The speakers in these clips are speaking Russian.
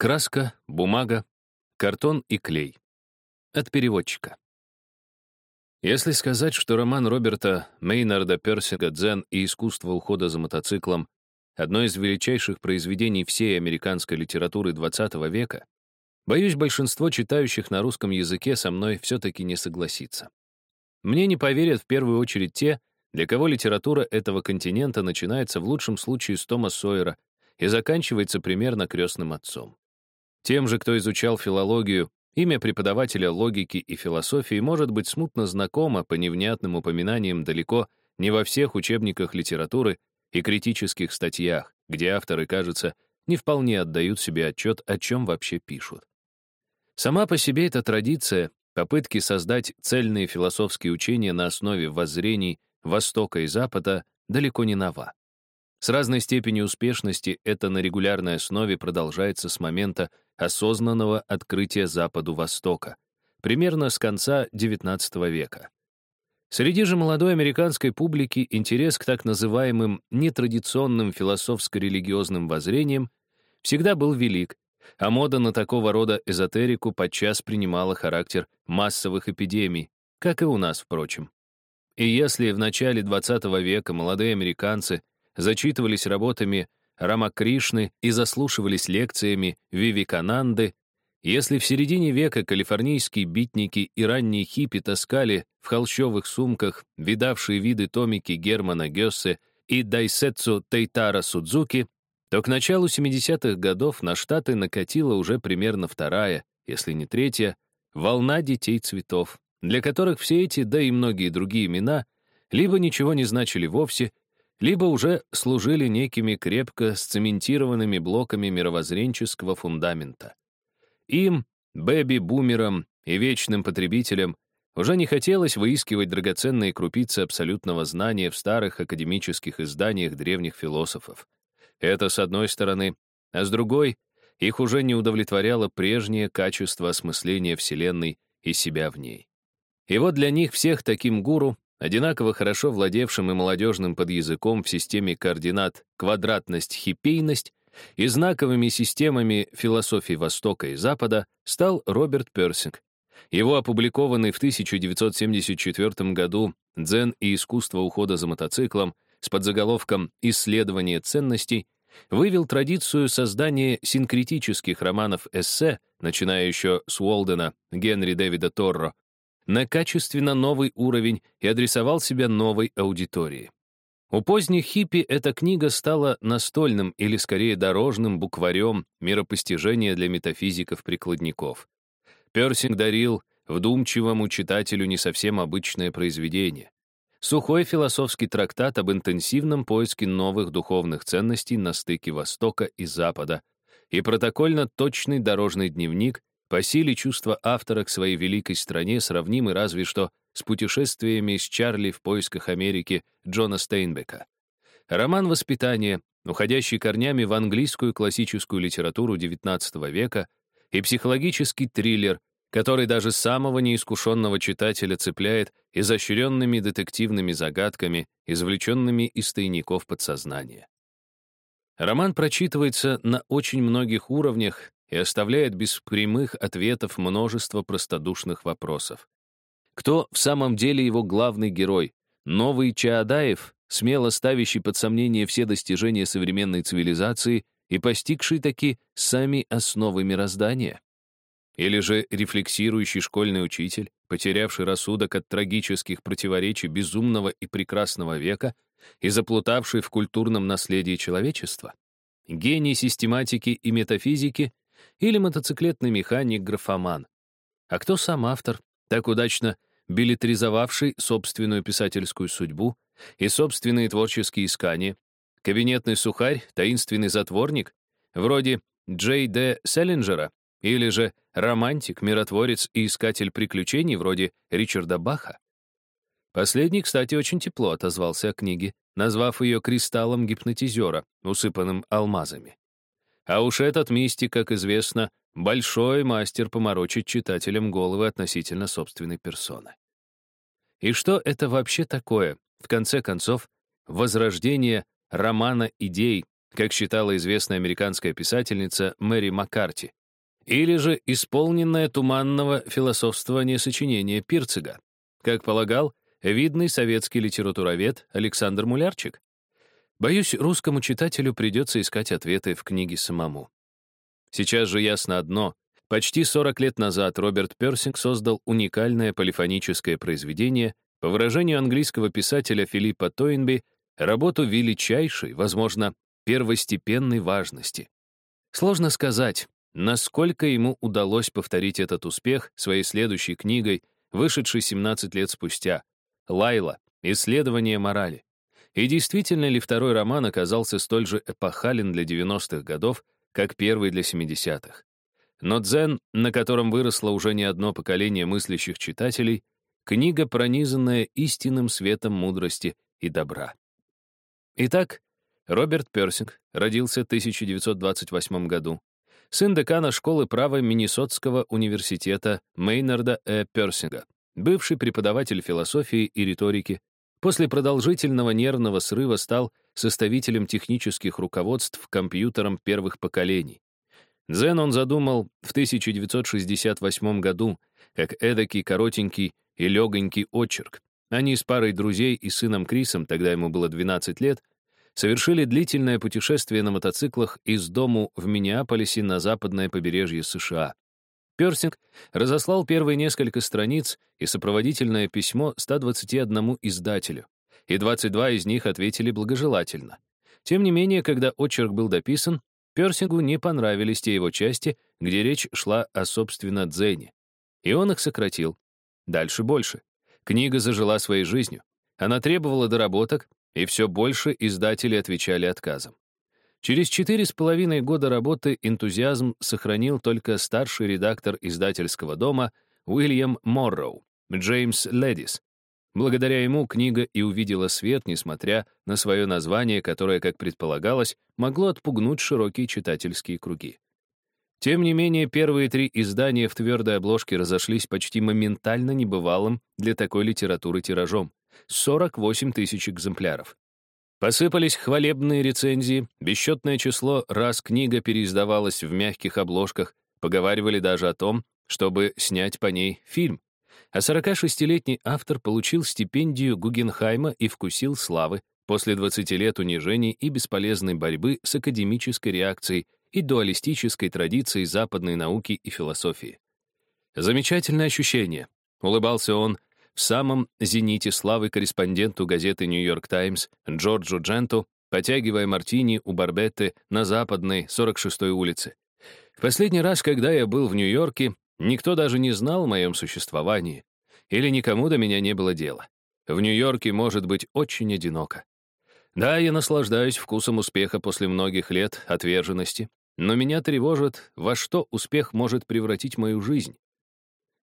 Краска, бумага, картон и клей. От переводчика. Если сказать, что роман Роберта Мейнарда Персинга «Дзен» и искусство ухода за мотоциклом одно из величайших произведений всей американской литературы XX века, боюсь, большинство читающих на русском языке со мной все-таки не согласится. Мне не поверят в первую очередь те, для кого литература этого континента начинается в лучшем случае с Тома Сойера и заканчивается примерно крестным отцом. Тем же, кто изучал филологию, Имя преподавателя логики и философии может быть смутно знакомо по невнятным упоминаниям далеко не во всех учебниках литературы и критических статьях, где авторы, кажется, не вполне отдают себе отчет, о чем вообще пишут. Сама по себе эта традиция, попытки создать цельные философские учения на основе воззрений Востока и Запада, далеко не нова. С разной степенью успешности это на регулярной основе продолжается с момента осознанного открытия Западу Востока, примерно с конца XIX века. Среди же молодой американской публики интерес к так называемым нетрадиционным философско-религиозным воззрениям всегда был велик, а мода на такого рода эзотерику подчас принимала характер массовых эпидемий, как и у нас, впрочем. И если в начале XX века молодые американцы зачитывались работами Рамакришны и заслушивались лекциями Вивикананды, если в середине века калифорнийские битники и ранние хиппи таскали в холщовых сумках видавшие виды томики Германа Гёссе и Дайсетсу Тейтара Судзуки, то к началу 70-х годов на Штаты накатила уже примерно вторая, если не третья, волна детей цветов, для которых все эти, да и многие другие имена, либо ничего не значили вовсе, либо уже служили некими крепко сцементированными блоками мировоззренческого фундамента. Им, бэби-бумерам и вечным потребителям уже не хотелось выискивать драгоценные крупицы абсолютного знания в старых академических изданиях древних философов. Это с одной стороны, а с другой их уже не удовлетворяло прежнее качество осмысления Вселенной и себя в ней. И вот для них всех таким гуру одинаково хорошо владевшим и молодежным подъязыком в системе координат квадратность-хипейность и знаковыми системами философии Востока и Запада, стал Роберт Персинг. Его опубликованный в 1974 году «Дзен и искусство ухода за мотоциклом» с подзаголовком «Исследование ценностей» вывел традицию создания синкретических романов-эссе, начиная еще с Уолдена, Генри Дэвида Торро, на качественно новый уровень и адресовал себя новой аудитории. У поздних хиппи эта книга стала настольным или, скорее, дорожным букварем миропостижения для метафизиков-прикладников. Персинг дарил вдумчивому читателю не совсем обычное произведение. Сухой философский трактат об интенсивном поиске новых духовных ценностей на стыке Востока и Запада и протокольно-точный дорожный дневник, по силе чувства автора к своей великой стране сравнимы разве что с путешествиями с Чарли в поисках Америки Джона Стейнбека. Роман «Воспитание», уходящий корнями в английскую классическую литературу XIX века, и психологический триллер, который даже самого неискушенного читателя цепляет изощренными детективными загадками, извлеченными из тайников подсознания. Роман прочитывается на очень многих уровнях и оставляет без прямых ответов множество простодушных вопросов. Кто в самом деле его главный герой? Новый Чаадаев, смело ставящий под сомнение все достижения современной цивилизации и постигший таки сами основы мироздания? Или же рефлексирующий школьный учитель, потерявший рассудок от трагических противоречий безумного и прекрасного века и заплутавший в культурном наследии человечества? Гений систематики и метафизики или мотоциклетный механик-графоман. А кто сам автор, так удачно билетризовавший собственную писательскую судьбу и собственные творческие искания, кабинетный сухарь, таинственный затворник, вроде Джей Д. Селлинджера, или же романтик, миротворец и искатель приключений вроде Ричарда Баха? Последний, кстати, очень тепло отозвался о книге, назвав ее кристаллом гипнотизера, усыпанным алмазами. А уж этот мистик, как известно, большой мастер поморочить читателям головы относительно собственной персоны. И что это вообще такое, в конце концов, возрождение романа идей, как считала известная американская писательница Мэри Маккарти, или же исполненное туманного философствования сочинения Пирцига, как полагал видный советский литературовед Александр Мулярчик. Боюсь, русскому читателю придется искать ответы в книге самому. Сейчас же ясно одно. Почти 40 лет назад Роберт Персинг создал уникальное полифоническое произведение, по выражению английского писателя Филиппа Тойнби, работу величайшей, возможно, первостепенной важности. Сложно сказать, насколько ему удалось повторить этот успех своей следующей книгой, вышедшей 17 лет спустя, «Лайла. Исследование морали». И действительно ли второй роман оказался столь же эпохален для 90-х годов, как первый для 70-х? Но «Дзен», на котором выросло уже не одно поколение мыслящих читателей, книга, пронизанная истинным светом мудрости и добра. Итак, Роберт Персинг родился в 1928 году. Сын декана школы права Миннесотского университета Мейнарда Э. Персинга, бывший преподаватель философии и риторики, после продолжительного нервного срыва стал составителем технических руководств компьютером первых поколений. Дзен он задумал в 1968 году, как эдакий коротенький и легонький очерк. Они с парой друзей и сыном Крисом, тогда ему было 12 лет, совершили длительное путешествие на мотоциклах из дому в Миннеаполисе на западное побережье США. Персинг разослал первые несколько страниц и сопроводительное письмо 121 издателю, и 22 из них ответили благожелательно. Тем не менее, когда очерк был дописан, Персингу не понравились те его части, где речь шла о собственно дзене. И он их сократил. Дальше больше. Книга зажила своей жизнью. Она требовала доработок, и все больше издатели отвечали отказом. Через четыре с половиной года работы энтузиазм сохранил только старший редактор издательского дома Уильям Морроу, Джеймс Ледис. Благодаря ему книга и увидела свет, несмотря на свое название, которое, как предполагалось, могло отпугнуть широкие читательские круги. Тем не менее, первые три издания в твердой обложке разошлись почти моментально небывалым для такой литературы тиражом — 48 тысяч экземпляров. Посыпались хвалебные рецензии, бесчетное число раз книга переиздавалась в мягких обложках, поговаривали даже о том, чтобы снять по ней фильм. А 46-летний автор получил стипендию Гугенхайма и вкусил славы после 20 лет унижений и бесполезной борьбы с академической реакцией и дуалистической традицией западной науки и философии. Замечательное ощущение, улыбался он в самом зените славы корреспонденту газеты «Нью-Йорк Таймс» Джорджу Дженту, потягивая мартини у Барбетты на западной 46-й улице. В последний раз, когда я был в Нью-Йорке, никто даже не знал о моем существовании, или никому до меня не было дела. В Нью-Йорке может быть очень одиноко. Да, я наслаждаюсь вкусом успеха после многих лет отверженности, но меня тревожит, во что успех может превратить мою жизнь.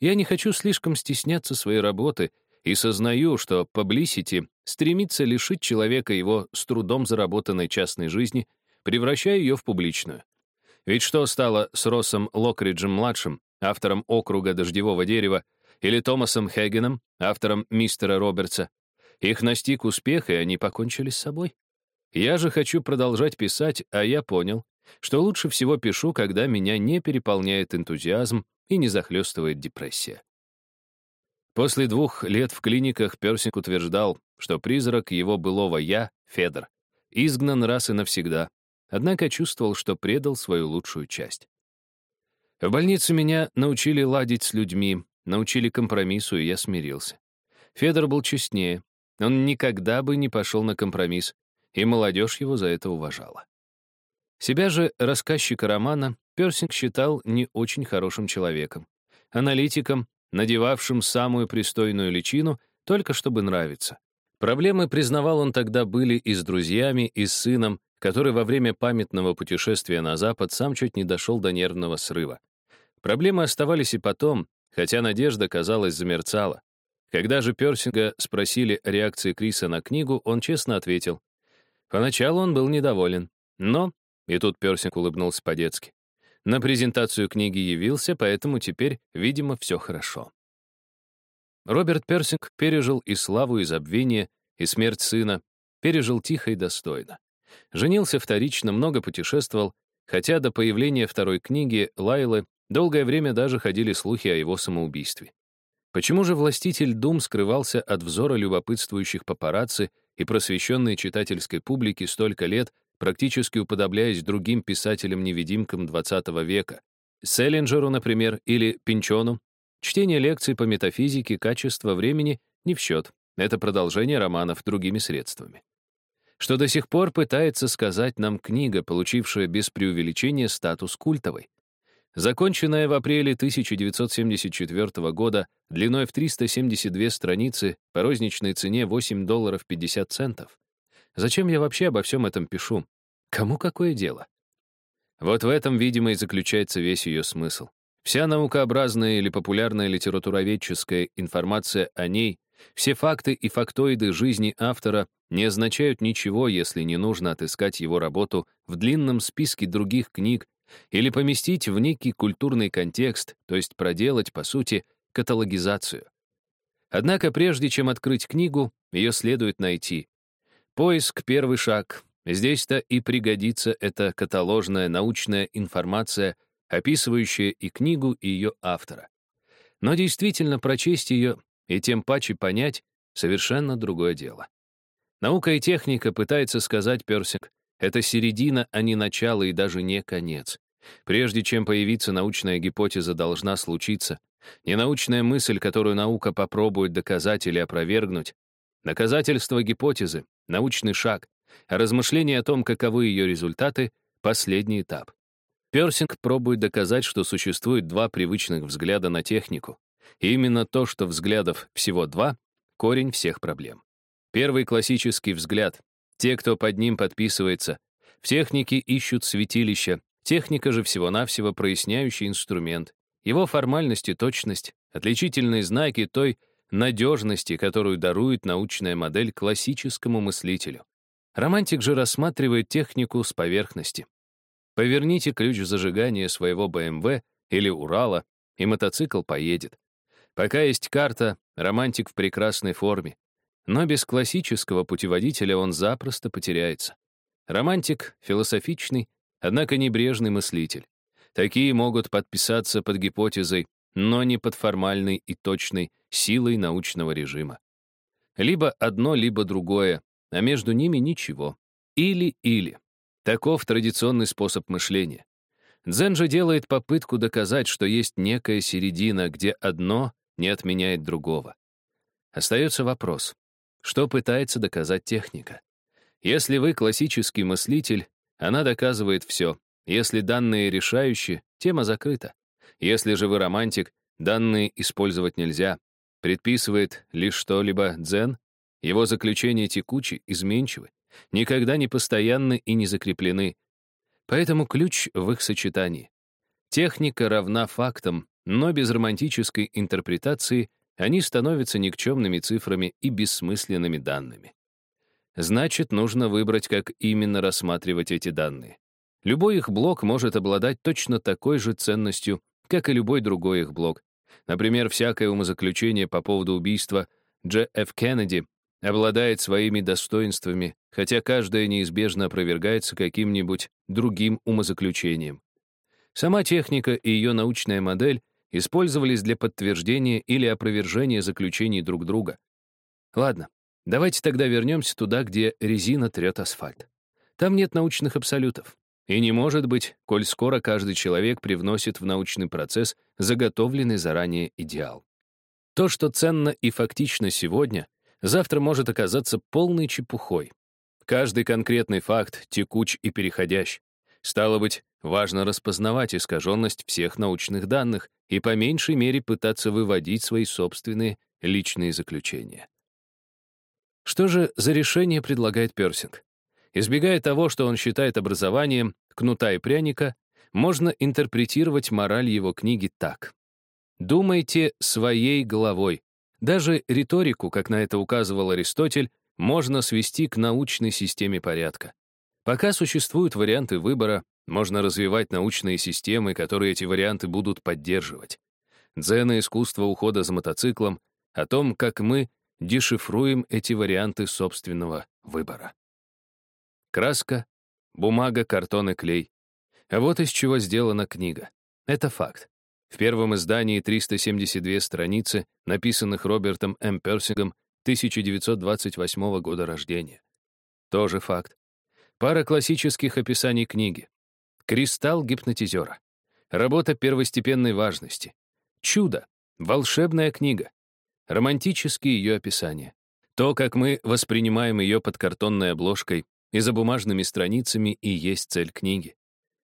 Я не хочу слишком стесняться своей работы и сознаю, что publicity стремится лишить человека его с трудом заработанной частной жизни, превращая ее в публичную. Ведь что стало с Россом Локриджем-младшим, автором «Округа дождевого дерева», или Томасом Хэггеном, автором «Мистера Робертса», их настиг успех, и они покончили с собой. Я же хочу продолжать писать, а я понял, что лучше всего пишу, когда меня не переполняет энтузиазм и не захлестывает депрессия. После двух лет в клиниках Персик утверждал, что призрак его былого «я», Федор, изгнан раз и навсегда, однако чувствовал, что предал свою лучшую часть. В больнице меня научили ладить с людьми, научили компромиссу, и я смирился. Федор был честнее, он никогда бы не пошел на компромисс, и молодежь его за это уважала. Себя же, рассказчика романа, Персинг считал не очень хорошим человеком, аналитиком, надевавшим самую пристойную личину, только чтобы нравиться. Проблемы, признавал он тогда, были и с друзьями, и с сыном, который во время памятного путешествия на Запад сам чуть не дошел до нервного срыва. Проблемы оставались и потом, хотя надежда, казалось, замерцала. Когда же Персинга спросили о реакции Криса на книгу, он честно ответил. Поначалу он был недоволен, но, и тут Персинг улыбнулся по-детски, на презентацию книги явился, поэтому теперь, видимо, все хорошо. Роберт Персинг пережил и славу, и забвение, и смерть сына, пережил тихо и достойно. Женился вторично, много путешествовал, хотя до появления второй книги Лайлы долгое время даже ходили слухи о его самоубийстве. Почему же властитель Дум скрывался от взора любопытствующих папарацци и просвещенной читательской публики столько лет, практически уподобляясь другим писателям-невидимкам XX века, Селлинджеру, например, или Пинчону, чтение лекций по метафизике качества времени не в счет, это продолжение романов другими средствами. Что до сих пор пытается сказать нам книга, получившая без преувеличения статус культовой. Законченная в апреле 1974 года длиной в 372 страницы по розничной цене 8 долларов 50 центов. Зачем я вообще обо всем этом пишу? Кому какое дело? Вот в этом, видимо, и заключается весь ее смысл. Вся наукообразная или популярная литературоведческая информация о ней, все факты и фактоиды жизни автора не означают ничего, если не нужно отыскать его работу в длинном списке других книг или поместить в некий культурный контекст, то есть проделать, по сути, каталогизацию. Однако прежде чем открыть книгу, ее следует найти. Поиск — первый шаг. Здесь-то и пригодится эта каталожная научная информация, описывающая и книгу, и ее автора. Но действительно прочесть ее и тем паче понять — совершенно другое дело. Наука и техника, пытается сказать Персик, это середина, а не начало и даже не конец. Прежде чем появиться научная гипотеза, должна случиться. Не научная мысль, которую наука попробует доказать или опровергнуть. Доказательство гипотезы — научный шаг, а размышление о том, каковы ее результаты — последний этап. Персинг пробует доказать, что существует два привычных взгляда на технику. И именно то, что взглядов всего два — корень всех проблем. Первый классический взгляд — те, кто под ним подписывается. В технике ищут святилища, техника же всего-навсего проясняющий инструмент. Его формальность и точность — отличительные знаки той надежности, которую дарует научная модель классическому мыслителю. Романтик же рассматривает технику с поверхности. Поверните ключ зажигания своего БМВ или Урала, и мотоцикл поедет. Пока есть карта, романтик в прекрасной форме. Но без классического путеводителя он запросто потеряется. Романтик — философичный, однако небрежный мыслитель. Такие могут подписаться под гипотезой, но не под формальной и точной силой научного режима. Либо одно, либо другое, а между ними ничего. Или-или. Таков традиционный способ мышления. Дзен же делает попытку доказать, что есть некая середина, где одно не отменяет другого. Остается вопрос, что пытается доказать техника? Если вы классический мыслитель, она доказывает все. Если данные решающие, тема закрыта. Если же вы романтик, данные использовать нельзя. Предписывает лишь что-либо дзен, его заключения текучи, изменчивы, никогда не постоянны и не закреплены. Поэтому ключ в их сочетании. Техника равна фактам, но без романтической интерпретации они становятся никчемными цифрами и бессмысленными данными. Значит, нужно выбрать, как именно рассматривать эти данные. Любой их блок может обладать точно такой же ценностью, как и любой другой их блок. Например, всякое умозаключение по поводу убийства Дж. Ф. Кеннеди обладает своими достоинствами, хотя каждое неизбежно опровергается каким-нибудь другим умозаключением. Сама техника и ее научная модель использовались для подтверждения или опровержения заключений друг друга. Ладно, давайте тогда вернемся туда, где резина трет асфальт. Там нет научных абсолютов. И не может быть, коль скоро каждый человек привносит в научный процесс заготовленный заранее идеал. То, что ценно и фактично сегодня, завтра может оказаться полной чепухой. Каждый конкретный факт текуч и переходящ. Стало быть, важно распознавать искаженность всех научных данных и по меньшей мере пытаться выводить свои собственные личные заключения. Что же за решение предлагает Персинг? Избегая того, что он считает образованием, кнута и пряника, можно интерпретировать мораль его книги так. Думайте своей головой. Даже риторику, как на это указывал Аристотель, можно свести к научной системе порядка. Пока существуют варианты выбора, можно развивать научные системы, которые эти варианты будут поддерживать. Дзена искусство ухода за мотоциклом, о том, как мы дешифруем эти варианты собственного выбора. Краска, бумага, картон и клей. А вот из чего сделана книга. Это факт. В первом издании 372 страницы, написанных Робертом М. Персигом 1928 года рождения. Тоже факт. Пара классических описаний книги. Кристалл гипнотизера. Работа первостепенной важности. Чудо. Волшебная книга. Романтические ее описания. То, как мы воспринимаем ее под картонной обложкой и за бумажными страницами, и есть цель книги.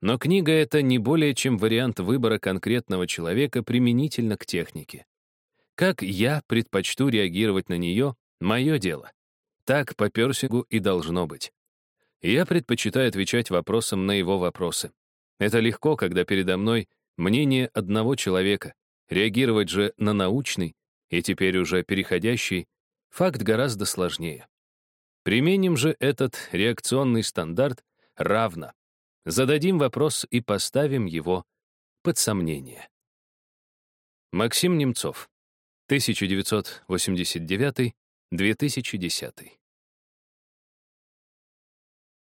Но книга — это не более чем вариант выбора конкретного человека применительно к технике. Как я предпочту реагировать на нее — мое дело. Так по Персигу и должно быть. Я предпочитаю отвечать вопросом на его вопросы. Это легко, когда передо мной мнение одного человека. Реагировать же на научный, и теперь уже переходящий, факт гораздо сложнее. Применим же этот реакционный стандарт равно. Зададим вопрос и поставим его под сомнение. Максим Немцов, 1989-2010